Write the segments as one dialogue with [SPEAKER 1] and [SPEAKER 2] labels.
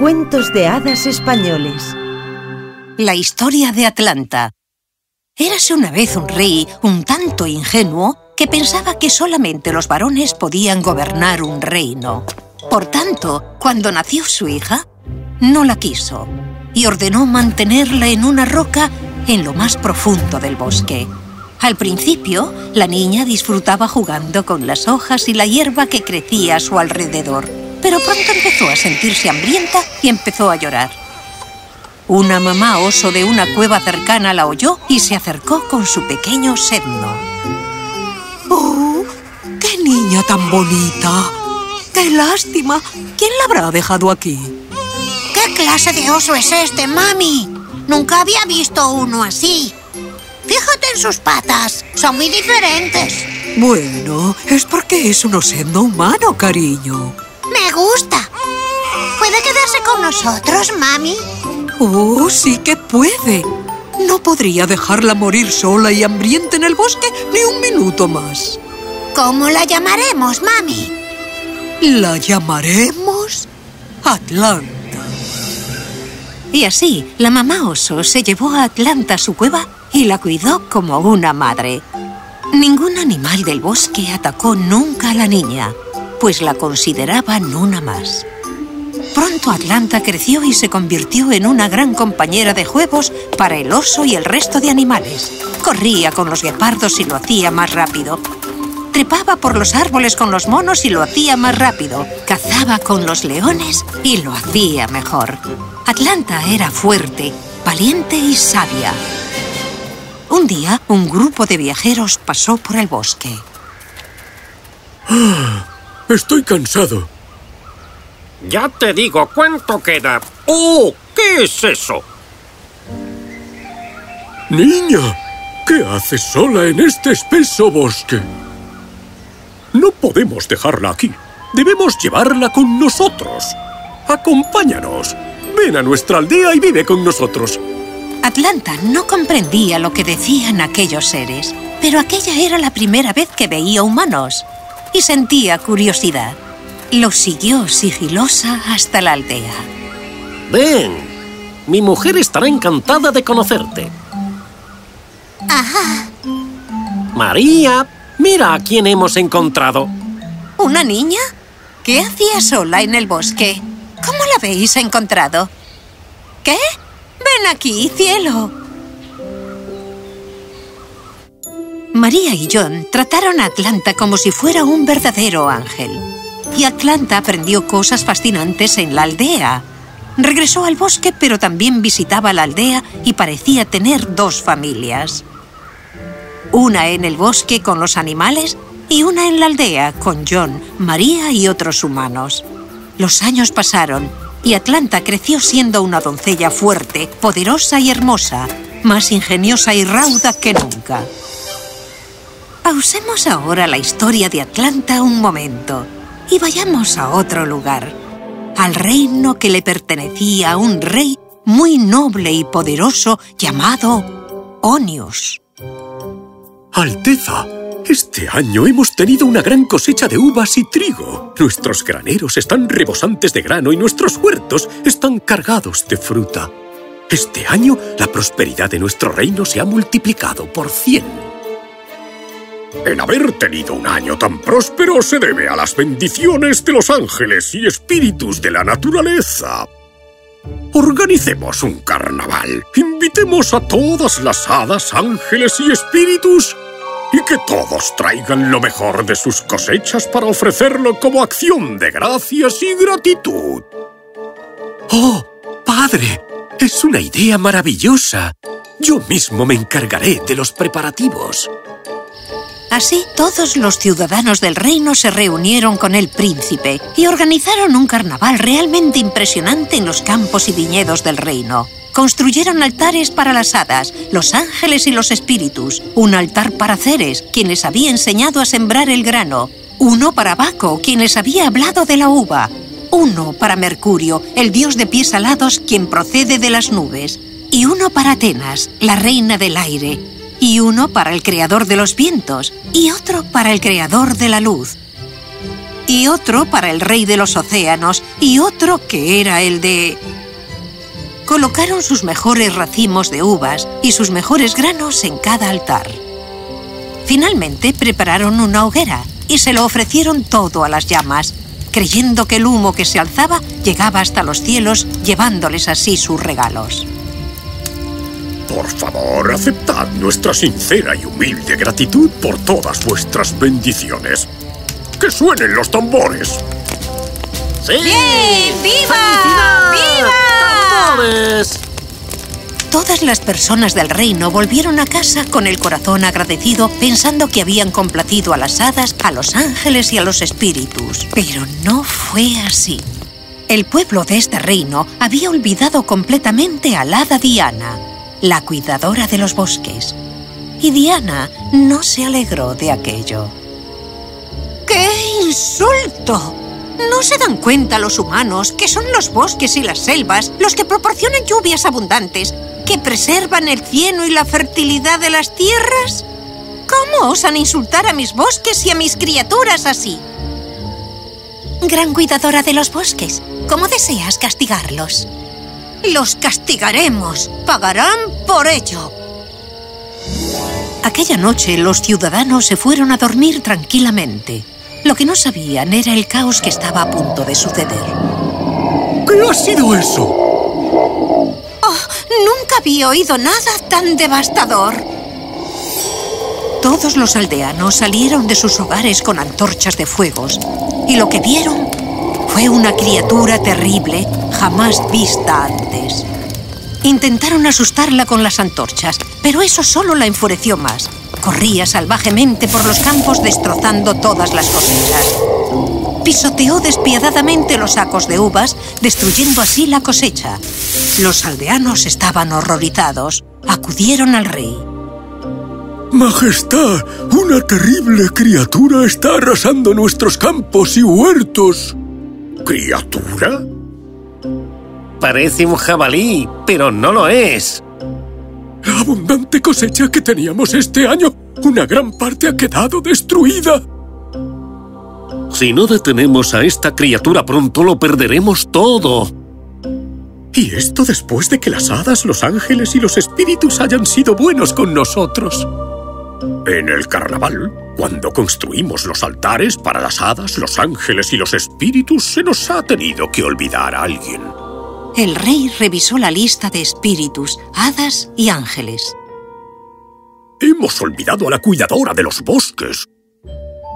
[SPEAKER 1] Cuentos de hadas españoles.
[SPEAKER 2] La historia de Atlanta. Érase una vez un rey un tanto ingenuo que pensaba que solamente los varones podían gobernar un reino. Por tanto, cuando nació su hija, no la quiso y ordenó mantenerla en una roca en lo más profundo del bosque. Al principio, la niña disfrutaba jugando con las hojas y la hierba que crecía a su alrededor pero pronto empezó a sentirse hambrienta y empezó a llorar. Una mamá oso de una cueva cercana la oyó y se acercó con su pequeño sedno.
[SPEAKER 3] ¡Oh! ¡Qué niña tan bonita! ¡Qué lástima! ¿Quién la habrá dejado aquí?
[SPEAKER 4] ¿Qué clase de oso es este, mami? Nunca había visto uno así. Fíjate en sus patas, son muy diferentes.
[SPEAKER 3] Bueno, es porque es un osedno humano, cariño.
[SPEAKER 4] Me gusta. ¿Puede quedarse con nosotros, mami?
[SPEAKER 3] Oh, sí que puede. No podría dejarla morir sola y hambrienta en el bosque ni un minuto más.
[SPEAKER 4] ¿Cómo la llamaremos, mami?
[SPEAKER 3] La llamaremos Atlanta.
[SPEAKER 2] Y así, la mamá oso se llevó a Atlanta a su cueva y la cuidó como una madre. Ningún animal del bosque atacó nunca a la niña pues la consideraban una más. Pronto Atlanta creció y se convirtió en una gran compañera de juegos para el oso y el resto de animales. Corría con los guepardos y lo hacía más rápido. Trepaba por los árboles con los monos y lo hacía más rápido. Cazaba con los leones y lo hacía mejor. Atlanta era fuerte, valiente y sabia. Un día, un grupo de viajeros pasó por el bosque.
[SPEAKER 5] Estoy cansado.
[SPEAKER 6] Ya te digo cuánto queda. ¡Oh! ¿Qué es eso?
[SPEAKER 5] Niña, ¿qué haces sola en este espeso bosque? No podemos dejarla aquí. Debemos llevarla con nosotros. Acompáñanos. Ven a nuestra aldea y vive con nosotros.
[SPEAKER 2] Atlanta no comprendía lo que decían aquellos seres, pero aquella era la primera vez que veía humanos y sentía curiosidad. Lo siguió sigilosa hasta la aldea.
[SPEAKER 6] Ven, mi mujer estará encantada de conocerte.
[SPEAKER 4] Ajá.
[SPEAKER 6] María, mira a quién hemos encontrado.
[SPEAKER 2] ¿Una niña? ¿Qué hacía sola en el bosque? ¿Cómo la habéis encontrado? ¿Qué? Ven aquí, cielo. María y John trataron a Atlanta como si fuera un verdadero ángel. Y Atlanta aprendió cosas fascinantes en la aldea. Regresó al bosque, pero también visitaba la aldea y parecía tener dos familias. Una en el bosque con los animales y una en la aldea con John, María y otros humanos. Los años pasaron y Atlanta creció siendo una doncella fuerte, poderosa y hermosa, más ingeniosa y rauda que nunca. Pausemos ahora la historia de Atlanta un momento y vayamos a otro lugar, al reino que le pertenecía a un rey muy noble y poderoso llamado Onius.
[SPEAKER 5] Alteza, este año hemos tenido una gran cosecha de uvas y trigo. Nuestros graneros están rebosantes de grano y nuestros huertos están cargados de fruta. Este año, la prosperidad de nuestro reino se ha multiplicado por cien. El haber tenido un año tan próspero se debe a las bendiciones de los ángeles y espíritus de la naturaleza. Organicemos un carnaval. Invitemos a todas las hadas, ángeles y espíritus y que todos traigan lo mejor de sus cosechas para ofrecerlo como acción de gracias y gratitud. ¡Oh, padre! Es una idea maravillosa. Yo mismo me encargaré de los preparativos.
[SPEAKER 2] Así, todos los ciudadanos del reino se reunieron con el príncipe y organizaron un carnaval realmente impresionante en los campos y viñedos del reino. Construyeron altares para las hadas, los ángeles y los espíritus, un altar para Ceres, quien les había enseñado a sembrar el grano, uno para Baco, quien les había hablado de la uva, uno para Mercurio, el dios de pies alados, quien procede de las nubes, y uno para Atenas, la reina del aire, y uno para el creador de los vientos, y otro para el creador de la luz. y otro para el rey de los océanos, y otro que era el de... Colocaron sus mejores racimos de uvas y sus mejores granos en cada altar. Finalmente prepararon una hoguera y se lo ofrecieron todo a las llamas, creyendo que el humo que se alzaba llegaba hasta los cielos, llevándoles así sus regalos.
[SPEAKER 5] Por favor, aceptad nuestra sincera y humilde gratitud por todas vuestras bendiciones. ¡Que suenen los tambores!
[SPEAKER 6] ¡Sí!
[SPEAKER 2] ¡Viva! ¡Viva!
[SPEAKER 6] ¡Tambores!
[SPEAKER 2] Todas las personas del reino volvieron a casa con el corazón agradecido pensando que habían complacido a las hadas, a los ángeles y a los espíritus. Pero no fue así. El pueblo de este reino había olvidado completamente a la hada Diana, la cuidadora de los bosques. Y Diana no se alegró de aquello. ¡Qué insulto! ¿No se dan cuenta los humanos que son los bosques y las selvas los que proporcionan lluvias abundantes, que preservan el cieno y la fertilidad de las tierras? ¿Cómo osan insultar a mis bosques y a mis criaturas así? Gran cuidadora de los bosques, ¿cómo deseas castigarlos? Los castigaremos. Pagarán por ello. Aquella noche los ciudadanos se fueron a dormir tranquilamente. Lo que no sabían era el caos que estaba a punto de suceder.
[SPEAKER 5] ¿Qué ha sido eso?
[SPEAKER 2] Nunca había oído nada tan devastador. Todos los aldeanos salieron de sus hogares con antorchas de fuegos y lo que vieron fue una criatura terrible jamás vista antes. Intentaron asustarla con las antorchas, pero eso solo la enfureció más. Corría salvajemente por los campos destrozando todas las cosechas. Pisoteó despiadadamente los sacos de uvas, destruyendo así la cosecha. Los aldeanos estaban horrorizados. Acudieron al rey.
[SPEAKER 5] Majestad, una terrible criatura está arrasando nuestros campos y huertos. ¿Criatura?
[SPEAKER 6] Parece un jabalí, pero no lo es.
[SPEAKER 5] La abundante cosecha que teníamos este año, una gran parte ha quedado destruida.
[SPEAKER 6] Si no detenemos a esta criatura pronto, lo perderemos todo.
[SPEAKER 5] Y esto después de que las hadas, los ángeles y los espíritus hayan sido buenos con nosotros. En el carnaval, cuando construimos los altares para las hadas, los ángeles y los espíritus, se nos ha tenido que olvidar a alguien.
[SPEAKER 2] El rey revisó la lista de espíritus, hadas y ángeles.
[SPEAKER 5] Hemos olvidado a la cuidadora de los bosques.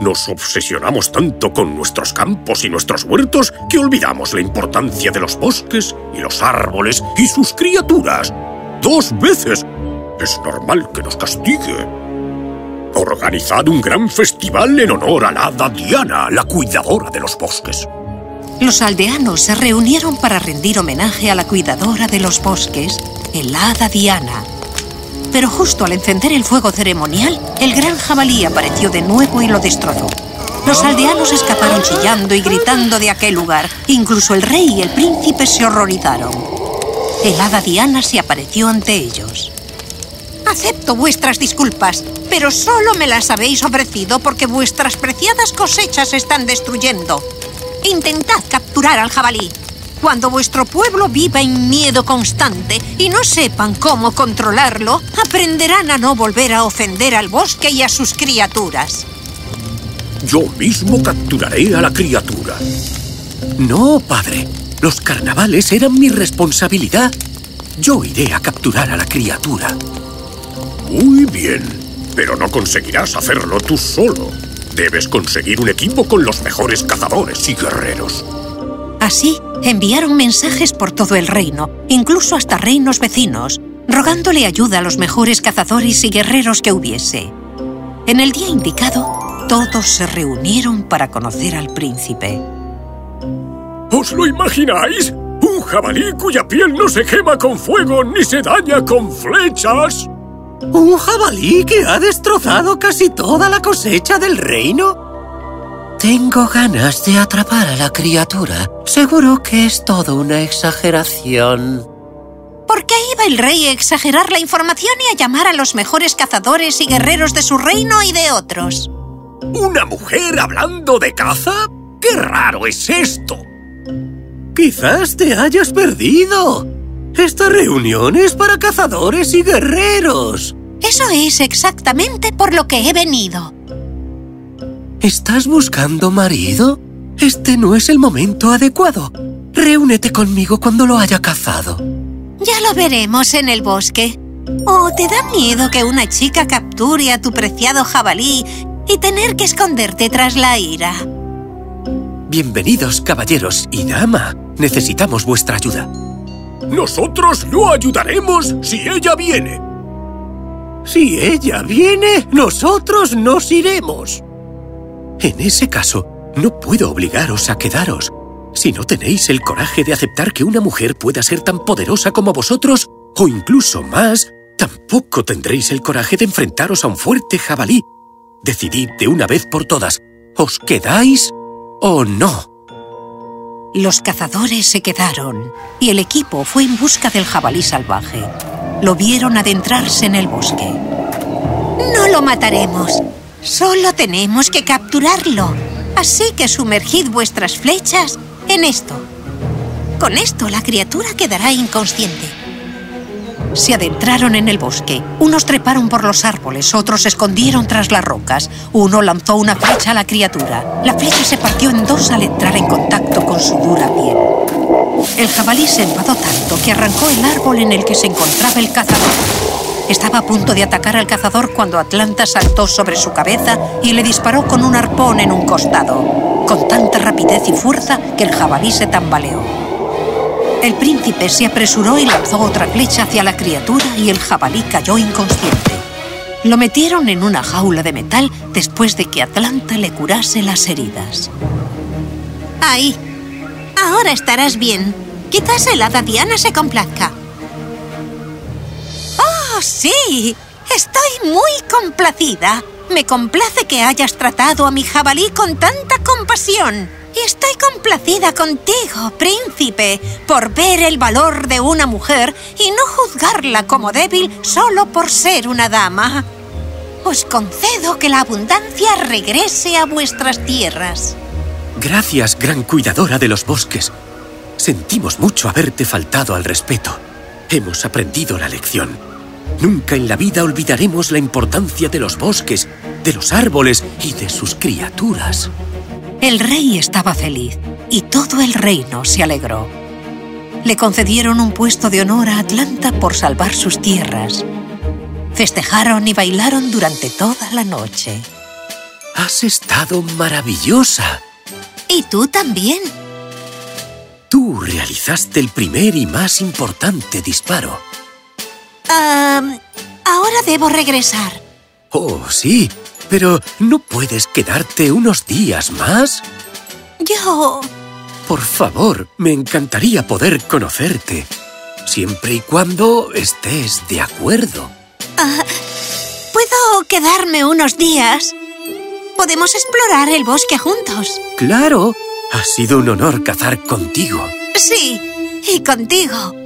[SPEAKER 5] Nos obsesionamos tanto con nuestros campos y nuestros huertos que olvidamos la importancia de los bosques y los árboles y sus criaturas. ¡Dos veces! Es normal que nos castigue. Organizad un gran festival en honor a la hada Diana, la cuidadora de los bosques.
[SPEAKER 2] Los aldeanos se reunieron para rendir homenaje a la cuidadora de los bosques, el hada Diana. Pero justo al encender el fuego ceremonial, el gran jabalí apareció de nuevo y lo destrozó. Los aldeanos escaparon chillando y gritando de aquel lugar. Incluso el rey y el príncipe se horrorizaron. El hada Diana se apareció ante ellos. Acepto vuestras disculpas, pero solo me las habéis ofrecido porque vuestras preciadas cosechas se están destruyendo. Intentad capturar al jabalí. Cuando vuestro pueblo viva en miedo constante y no sepan cómo controlarlo, aprenderán a no volver a ofender al bosque y a sus criaturas.
[SPEAKER 5] Yo mismo capturaré a la criatura.
[SPEAKER 7] No, padre. Los carnavales eran mi responsabilidad. Yo iré a capturar a la criatura.
[SPEAKER 5] Muy bien, pero no conseguirás hacerlo tú solo. Debes conseguir un equipo con los mejores cazadores y guerreros.
[SPEAKER 2] Así, enviaron mensajes por todo el reino, incluso hasta reinos vecinos, rogándole ayuda a los mejores cazadores y guerreros que hubiese. En el día indicado, todos se reunieron para conocer al príncipe.
[SPEAKER 5] ¿Os lo imagináis? ¿Un jabalí cuya piel no se quema con fuego ni se daña con flechas?
[SPEAKER 7] ¿Un jabalí que ha destrozado casi toda la cosecha del reino? Tengo ganas de atrapar a la criatura. Seguro que es todo una exageración.
[SPEAKER 2] ¿Por qué iba el rey a exagerar la información y a llamar a los mejores cazadores y guerreros de su reino y de otros?
[SPEAKER 5] ¿Una mujer hablando de caza?
[SPEAKER 8] ¡Qué raro es esto!
[SPEAKER 5] Quizás te hayas perdido. Esta reunión es para cazadores y guerreros.
[SPEAKER 9] Eso es exactamente por lo que he venido.
[SPEAKER 5] ¿Estás buscando marido? Este no es el momento adecuado. Reúnete conmigo cuando lo haya cazado.
[SPEAKER 2] Ya lo veremos en el bosque. ¿O te da miedo que una chica capture a tu preciado jabalí y tener que esconderte tras la ira?
[SPEAKER 5] Bienvenidos, caballeros y dama. Necesitamos vuestra ayuda.
[SPEAKER 8] Nosotros lo ayudaremos si ella viene.
[SPEAKER 5] Si ella viene, nosotros nos iremos. En ese caso, no puedo obligaros a quedaros. Si no tenéis el coraje de aceptar que una mujer pueda ser tan poderosa como vosotros, o incluso más, tampoco tendréis el coraje de enfrentaros a un fuerte jabalí. Decidid de una vez por todas, ¿os quedáis o no?
[SPEAKER 2] Los cazadores se quedaron y el equipo fue en busca del jabalí salvaje. Lo vieron adentrarse en el bosque. No lo mataremos. Solo tenemos que capturarlo. Así que sumergid vuestras flechas en esto. Con esto la criatura quedará inconsciente. Se adentraron en el bosque. Unos treparon por los árboles, otros se escondieron tras las rocas. Uno lanzó una flecha a la criatura. La flecha se partió en dos al entrar en contacto con su dura piel. El jabalí se enfadó tanto que arrancó el árbol en el que se encontraba el cazador. Estaba a punto de atacar al cazador cuando Atlanta saltó sobre su cabeza y le disparó con un arpón en un costado, con tanta rapidez y fuerza que el jabalí se tambaleó. El príncipe se apresuró y lanzó otra flecha hacia la criatura y el jabalí cayó inconsciente. Lo metieron en una jaula de metal después de que Atlanta le curase las heridas.
[SPEAKER 9] Ahí. Ahora estarás bien. Quizás el hada Diana se complazca.
[SPEAKER 2] ¡Oh, sí! Estoy muy complacida. Me complace que hayas tratado a mi jabalí con tanta compasión. Estoy complacida contigo, príncipe, por ver el valor de una mujer y no juzgarla como débil solo por ser una dama. Os concedo que la abundancia regrese a vuestras tierras.
[SPEAKER 5] Gracias, gran cuidadora de los bosques. Sentimos mucho haberte faltado al respeto. Hemos aprendido la lección. Nunca en la vida olvidaremos la importancia de los bosques, de los árboles y de sus criaturas.
[SPEAKER 2] El rey estaba feliz y todo el reino se alegró. Le concedieron un puesto de honor a Atlanta por salvar sus tierras. Festejaron y bailaron durante toda la noche.
[SPEAKER 5] Has estado maravillosa.
[SPEAKER 2] Y tú también.
[SPEAKER 5] Tú realizaste el primer y más importante disparo.
[SPEAKER 2] ahora debo regresar.
[SPEAKER 5] Oh, sí. Pero, ¿no puedes quedarte unos días más?
[SPEAKER 2] Yo...
[SPEAKER 5] Por favor, me encantaría poder conocerte. Siempre y cuando estés de acuerdo.
[SPEAKER 2] Ah, ¿Puedo quedarme unos días? Podemos explorar el bosque juntos.
[SPEAKER 5] ¡Claro! Ha sido un honor cazar contigo.
[SPEAKER 2] Sí, y contigo.